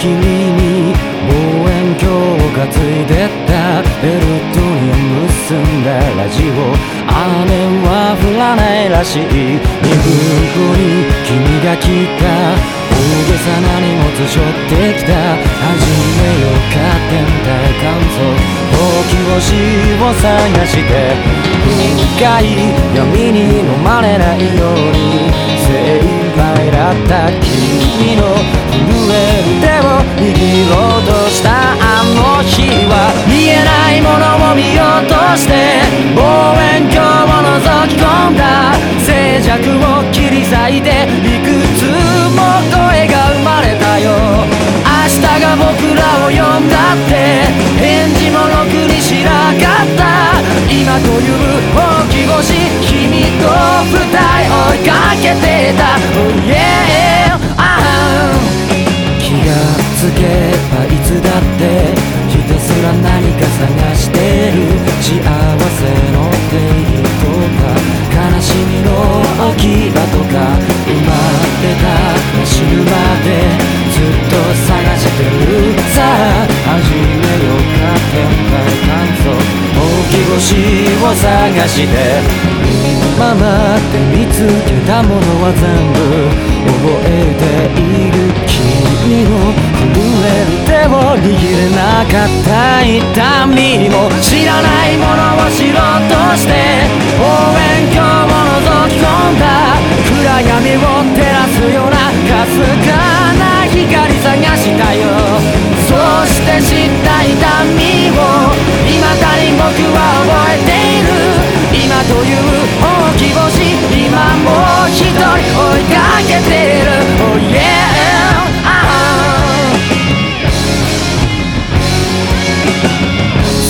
君に望遠鏡が担いてったベルトに結んだラジオ雨は降らないらしい2分後に君が来た。大げさな荷物背負ってきた。始めようか天体観測ぼき星を探して深い闇に飲まれないように精一杯だった君の手を握ろうとしたあの日は見えないものを見ようとして望遠鏡を覗き込んだ静寂を切り裂いていくつも声が生まれたよ。明日が僕らを呼んだって返事もろくにしなかった。今という大き星君と二人追いかけてた。Oh yeah 星を探して今まで見つけたものは全部覚えている君の震える手を握れなかった痛みも知らないものを知ろうとしてけてる。Oh yeah. ああ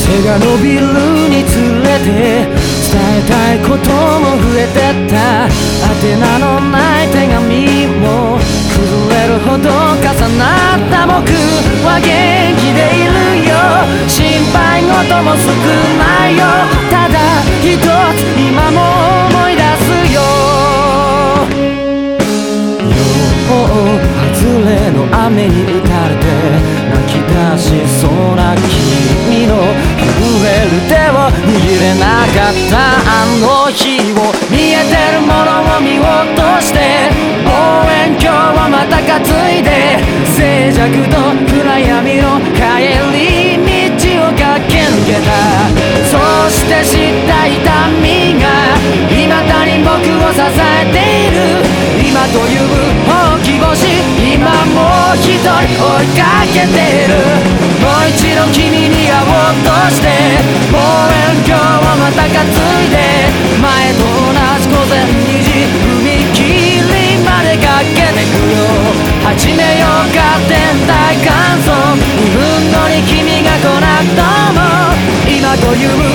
背が伸びるにつれて伝えたいことも増えてった。宛名のない手紙も崩れるほど重なった僕は元気でいるよ。心配事も少ないよ。ただ一つ今も外れの雨に打たれて泣き出しそうな君の震える手を握れなかったあの日を見えてるものを見ようとして望遠鏡をまた担いで静寂と暗闇の帰り道を駆け抜けたそして知った痛みが未だに僕を支えている今というもう一人追いかけてるもう一度君に会おうとして望遠鏡をまた担いで前と同じ午前2時踏切まで駆けてくよ始めようか天体観測2分後に君が来なくとも今という